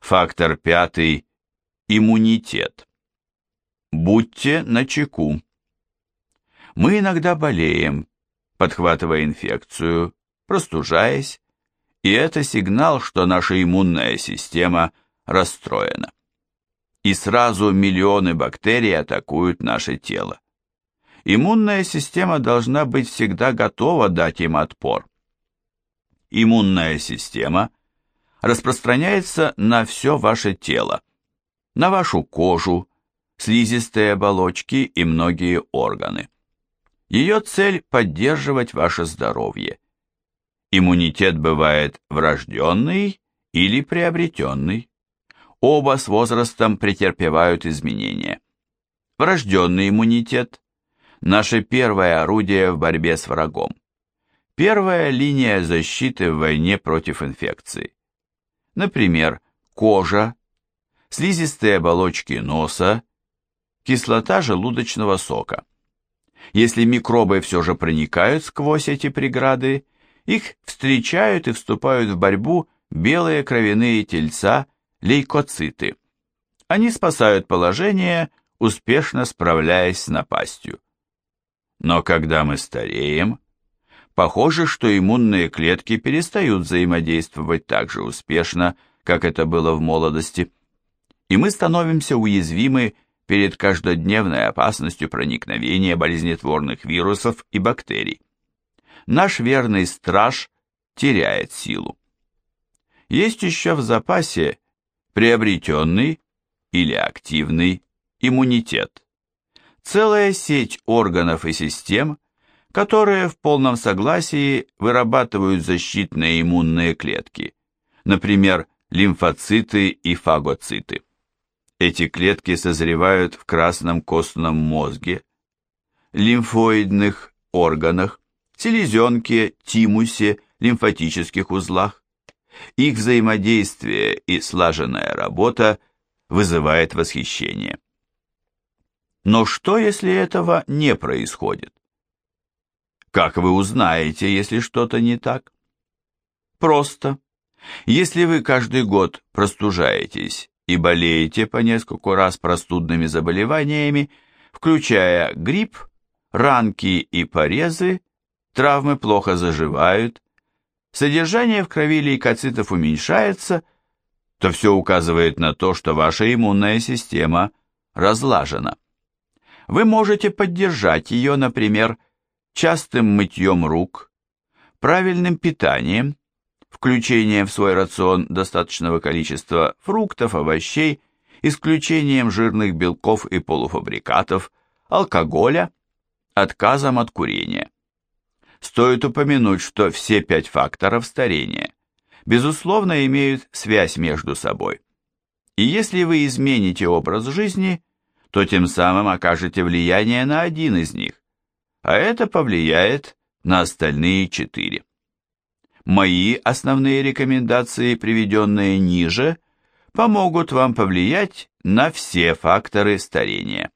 фактор пятый – иммунитет. Будьте начеку. Мы иногда болеем, подхватывая инфекцию, простужаясь, и это сигнал, что наша иммунная система расстроена. И сразу миллионы бактерий атакуют наше тело. Иммунная система должна быть всегда готова дать им отпор. Иммунная система распространяется на все ваше тело, на вашу кожу, слизистые оболочки и многие органы. Ее цель – поддерживать ваше здоровье. Иммунитет бывает врожденный или приобретенный. Оба с возрастом претерпевают изменения. Врожденный иммунитет – наше первое орудие в борьбе с врагом. Первая линия защиты в войне против инфекции. Например, кожа, слизистые оболочки носа, кислота желудочного сока. Если микробы все же проникают сквозь эти преграды, их встречают и вступают в борьбу белые кровяные тельца, лейкоциты. Они спасают положение, успешно справляясь с напастью. Но когда мы стареем, похоже, что иммунные клетки перестают взаимодействовать так же успешно, как это было в молодости, и мы становимся уязвимы перед каждодневной опасностью проникновения болезнетворных вирусов и бактерий наш верный страж теряет силу. Есть еще в запасе приобретенный или активный иммунитет. Целая сеть органов и систем, которые в полном согласии вырабатывают защитные иммунные клетки, например, лимфоциты и фагоциты. Эти клетки созревают в красном костном мозге, лимфоидных органах, селезенке, тимусе, лимфатических узлах. Их взаимодействие и слаженная работа вызывает восхищение. Но что, если этого не происходит? Как вы узнаете, если что-то не так? Просто. Если вы каждый год простужаетесь и болеете по нескольку раз простудными заболеваниями, включая грипп, ранки и порезы, травмы плохо заживают, содержание в крови лейкоцитов уменьшается, то все указывает на то, что ваша иммунная система разлажена. Вы можете поддержать ее, например, частым мытьем рук, правильным питанием, включением в свой рацион достаточного количества фруктов, овощей, исключением жирных белков и полуфабрикатов, алкоголя, отказом от курения. Стоит упомянуть, что все пять факторов старения, безусловно, имеют связь между собой. И если вы измените образ жизни, то тем самым окажете влияние на один из них, а это повлияет на остальные четыре. Мои основные рекомендации, приведенные ниже, помогут вам повлиять на все факторы старения.